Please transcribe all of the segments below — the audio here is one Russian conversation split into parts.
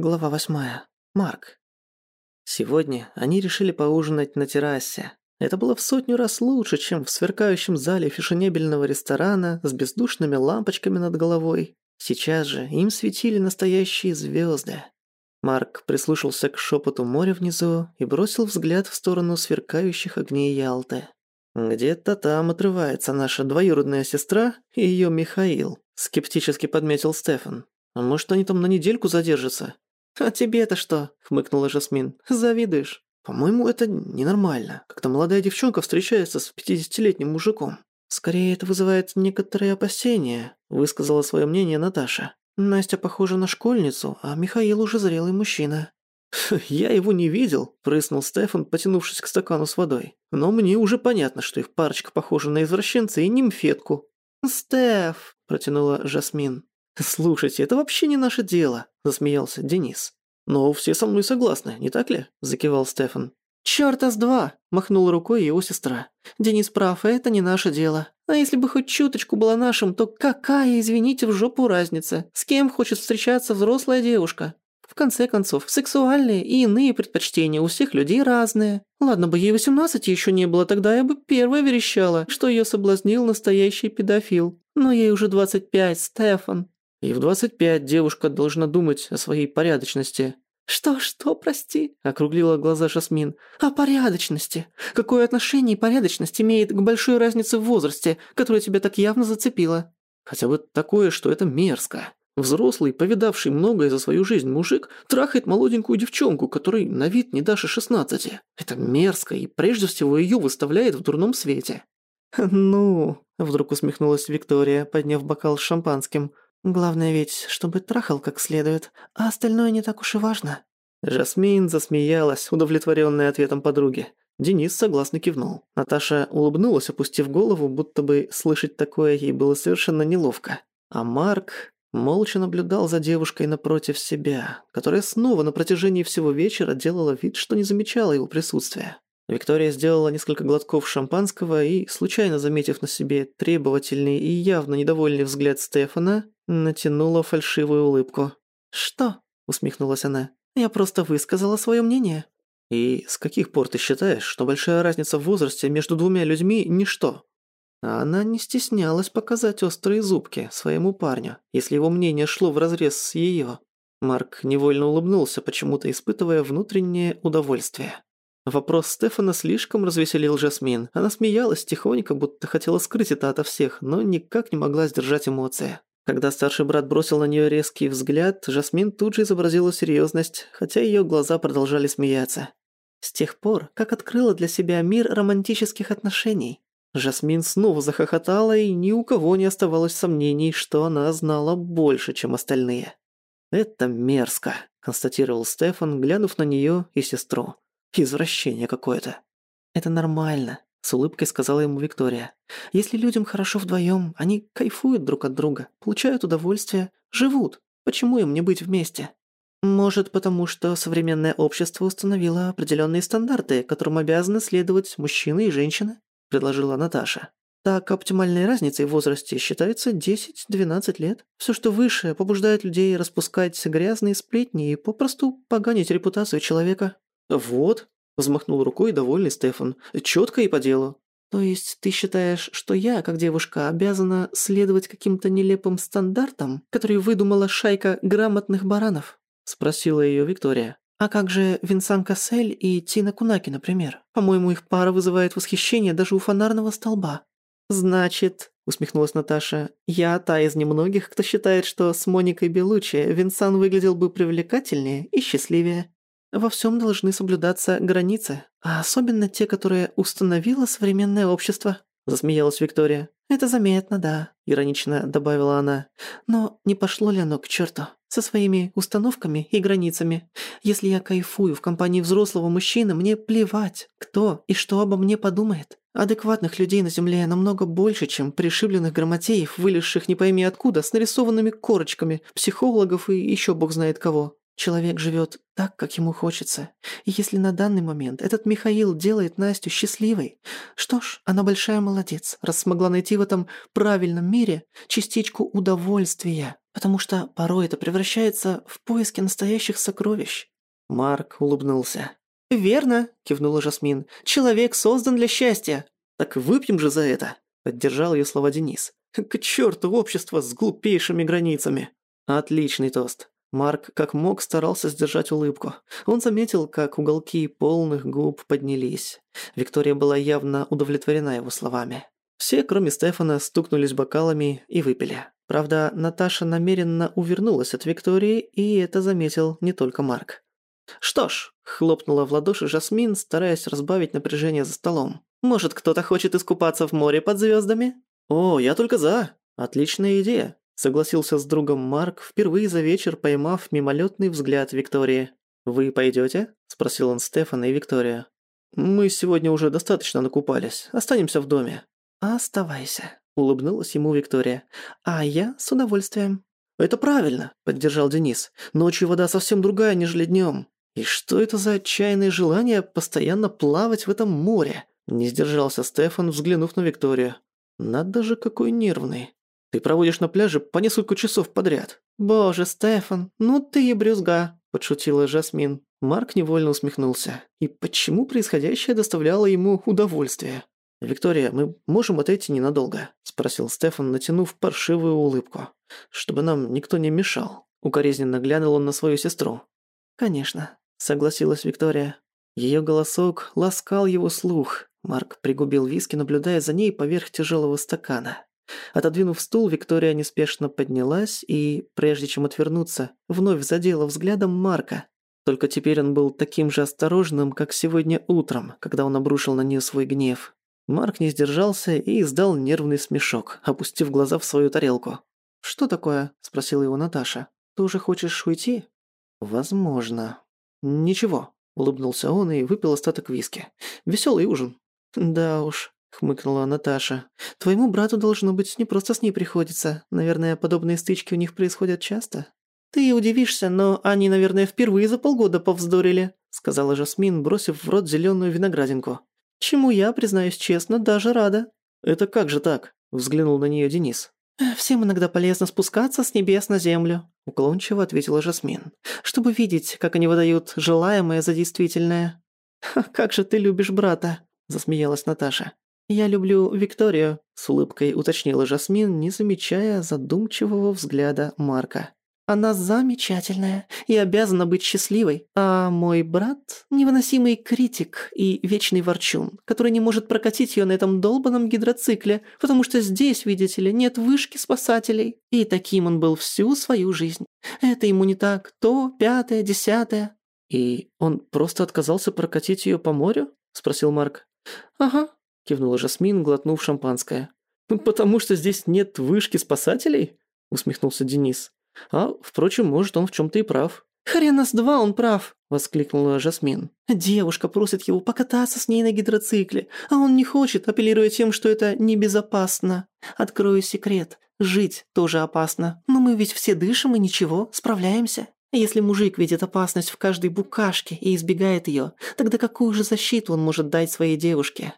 Глава восьмая. Марк. Сегодня они решили поужинать на террасе. Это было в сотню раз лучше, чем в сверкающем зале фешенебельного ресторана с бездушными лампочками над головой. Сейчас же им светили настоящие звезды. Марк прислушался к шепоту моря внизу и бросил взгляд в сторону сверкающих огней Ялты. «Где-то там отрывается наша двоюродная сестра и ее Михаил», скептически подметил Стефан. «А может, они там на недельку задержатся? «А тебе-то что?» – хмыкнула Жасмин. «Завидуешь?» «По-моему, это ненормально, когда молодая девчонка встречается с пятидесятилетним мужиком. Скорее, это вызывает некоторые опасения», – высказала свое мнение Наташа. «Настя похожа на школьницу, а Михаил уже зрелый мужчина». «Я его не видел», – прыснул Стефан, потянувшись к стакану с водой. «Но мне уже понятно, что их парочка похожа на извращенца и нимфетку». «Стеф», – протянула Жасмин. «Слушайте, это вообще не наше дело», – засмеялся Денис. «Но все со мной согласны, не так ли?» – закивал Стефан. «Чёрта с два!» – махнула рукой его сестра. «Денис прав, это не наше дело. А если бы хоть чуточку было нашим, то какая, извините, в жопу разница? С кем хочет встречаться взрослая девушка? В конце концов, сексуальные и иные предпочтения у всех людей разные. Ладно бы ей 18 еще не было, тогда я бы первая верещала, что ее соблазнил настоящий педофил. Но ей уже 25, Стефан. И в 25 девушка должна думать о своей порядочности. «Что-что, прости?» – округлила глаза Жасмин. «О порядочности. Какое отношение порядочность имеет к большой разнице в возрасте, которая тебя так явно зацепила?» «Хотя бы такое, что это мерзко. Взрослый, повидавший многое за свою жизнь мужик, трахает молоденькую девчонку, которой на вид не и 16. Это мерзко и прежде всего ее выставляет в дурном свете». «Ну...» – вдруг усмехнулась Виктория, подняв бокал с шампанским – Главное ведь, чтобы трахал как следует, а остальное не так уж и важно». Жасмин засмеялась, удовлетворённая ответом подруги. Денис согласно кивнул. Наташа улыбнулась, опустив голову, будто бы слышать такое ей было совершенно неловко. А Марк молча наблюдал за девушкой напротив себя, которая снова на протяжении всего вечера делала вид, что не замечала его присутствия. Виктория сделала несколько глотков шампанского и, случайно заметив на себе требовательный и явно недовольный взгляд Стефана, натянула фальшивую улыбку. «Что?» – усмехнулась она. «Я просто высказала свое мнение». «И с каких пор ты считаешь, что большая разница в возрасте между двумя людьми – ничто?» Она не стеснялась показать острые зубки своему парню, если его мнение шло вразрез с её. Марк невольно улыбнулся, почему-то испытывая внутреннее удовольствие. Вопрос Стефана слишком развеселил Жасмин. Она смеялась тихонько, будто хотела скрыть это ото всех, но никак не могла сдержать эмоции. Когда старший брат бросил на нее резкий взгляд, Жасмин тут же изобразила серьезность, хотя ее глаза продолжали смеяться. С тех пор, как открыла для себя мир романтических отношений, Жасмин снова захохотала, и ни у кого не оставалось сомнений, что она знала больше, чем остальные. «Это мерзко», – констатировал Стефан, глянув на нее и сестру. Извращение какое-то. Это нормально, с улыбкой сказала ему Виктория. Если людям хорошо вдвоем, они кайфуют друг от друга, получают удовольствие, живут. Почему им не быть вместе? Может, потому что современное общество установило определенные стандарты, которым обязаны следовать мужчины и женщины, предложила Наташа. Так, оптимальной разницей в возрасте считается 10-12 лет. Все, что выше, побуждает людей распускать грязные сплетни и попросту поганить репутацию человека. «Вот», – взмахнул рукой довольный Стефан, – «чётко и по делу». «То есть ты считаешь, что я, как девушка, обязана следовать каким-то нелепым стандартам, которые выдумала шайка грамотных баранов?» – спросила её Виктория. «А как же Винсан Кассель и Тина Кунаки, например? По-моему, их пара вызывает восхищение даже у фонарного столба». «Значит», – усмехнулась Наташа, – «я та из немногих, кто считает, что с Моникой Белучи Винсан выглядел бы привлекательнее и счастливее». Во всем должны соблюдаться границы, а особенно те, которые установило современное общество», – засмеялась Виктория. «Это заметно, да», – иронично добавила она. «Но не пошло ли оно к черту? Со своими установками и границами. Если я кайфую в компании взрослого мужчины, мне плевать, кто и что обо мне подумает. Адекватных людей на Земле намного больше, чем пришибленных грамотеев, вылезших не пойми откуда, с нарисованными корочками, психологов и еще бог знает кого. Человек живет так, как ему хочется. И если на данный момент этот Михаил делает Настю счастливой, что ж, она большая молодец, раз смогла найти в этом правильном мире частичку удовольствия. потому что порой это превращается в поиски настоящих сокровищ». Марк улыбнулся. «Верно», — кивнула Жасмин. «Человек создан для счастья». «Так выпьем же за это», — поддержал ее слова Денис. «К черту общество с глупейшими границами». «Отличный тост». Марк как мог старался сдержать улыбку. Он заметил, как уголки полных губ поднялись. Виктория была явно удовлетворена его словами. Все, кроме Стефана, стукнулись бокалами и выпили. Правда, Наташа намеренно увернулась от Виктории, и это заметил не только Марк. «Что ж», — хлопнула в ладоши Жасмин, стараясь разбавить напряжение за столом. «Может, кто-то хочет искупаться в море под звездами? «О, я только за. Отличная идея», — согласился с другом Марк, впервые за вечер поймав мимолетный взгляд Виктории. «Вы пойдете? спросил он Стефана и Виктория. «Мы сегодня уже достаточно накупались. Останемся в доме». «Оставайся», — улыбнулась ему Виктория. «А я с удовольствием». «Это правильно», — поддержал Денис. «Ночью вода совсем другая, нежели днем. И что это за отчаянное желание постоянно плавать в этом море?» Не сдержался Стефан, взглянув на Викторию. «Надо же, какой нервный. Ты проводишь на пляже по несколько часов подряд». «Боже, Стефан, ну ты и брюзга», – подшутила Жасмин. Марк невольно усмехнулся. И почему происходящее доставляло ему удовольствие? «Виктория, мы можем отойти ненадолго?» – спросил Стефан, натянув паршивую улыбку. «Чтобы нам никто не мешал». Укоризненно глянул он на свою сестру. «Конечно», – согласилась Виктория. Ее голосок ласкал его слух. Марк пригубил виски, наблюдая за ней поверх тяжелого стакана. Отодвинув стул, Виктория неспешно поднялась и, прежде чем отвернуться, вновь задела взглядом Марка. Только теперь он был таким же осторожным, как сегодня утром, когда он обрушил на нее свой гнев. Марк не сдержался и издал нервный смешок, опустив глаза в свою тарелку. «Что такое?» – спросила его Наташа. «Ты уже хочешь уйти?» «Возможно». «Ничего», – улыбнулся он и выпил остаток виски. «Веселый ужин». «Да уж», – хмыкнула Наташа. «Твоему брату, должно быть, не просто с ней приходится. Наверное, подобные стычки у них происходят часто». «Ты удивишься, но они, наверное, впервые за полгода повздорили», – сказала Жасмин, бросив в рот зеленую виноградинку. Чему я, признаюсь честно, даже рада». «Это как же так?» – взглянул на нее Денис. «Всем иногда полезно спускаться с небес на землю», – уклончиво ответила Жасмин, «чтобы видеть, как они выдают желаемое за действительное». «Как же ты любишь брата», – засмеялась Наташа. «Я люблю Викторию», – с улыбкой уточнила Жасмин, не замечая задумчивого взгляда Марка. Она замечательная и обязана быть счастливой. А мой брат – невыносимый критик и вечный ворчун, который не может прокатить ее на этом долбанном гидроцикле, потому что здесь, видите ли, нет вышки спасателей. И таким он был всю свою жизнь. Это ему не так, то, пятое, десятое. «И он просто отказался прокатить ее по морю?» – спросил Марк. «Ага», – кивнула Жасмин, глотнув шампанское. «Потому что здесь нет вышки спасателей?» – усмехнулся Денис. А, впрочем, может, он в чем-то и прав. «Хрена с два он прав!» – воскликнула Жасмин. «Девушка просит его покататься с ней на гидроцикле, а он не хочет, апеллируя тем, что это небезопасно. Открою секрет. Жить тоже опасно, но мы ведь все дышим и ничего, справляемся. Если мужик видит опасность в каждой букашке и избегает ее, тогда какую же защиту он может дать своей девушке?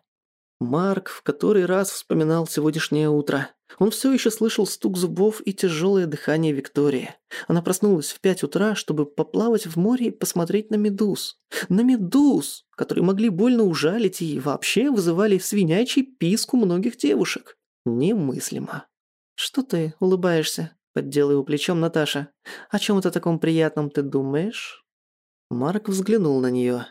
Марк в который раз вспоминал сегодняшнее утро. Он все еще слышал стук зубов и тяжелое дыхание Виктории. Она проснулась в пять утра, чтобы поплавать в море и посмотреть на медуз. На медуз, которые могли больно ужалить и вообще вызывали свинячий писк у многих девушек. Немыслимо. «Что ты улыбаешься?» – поддела его плечом Наташа. «О чем это таком приятном ты думаешь?» Марк взглянул на нее.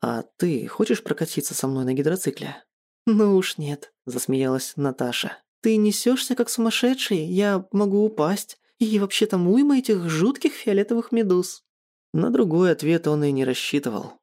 «А ты хочешь прокатиться со мной на гидроцикле?» «Ну уж нет», – засмеялась Наташа. «Ты несешься как сумасшедший, я могу упасть. И вообще там уйма этих жутких фиолетовых медуз». На другой ответ он и не рассчитывал.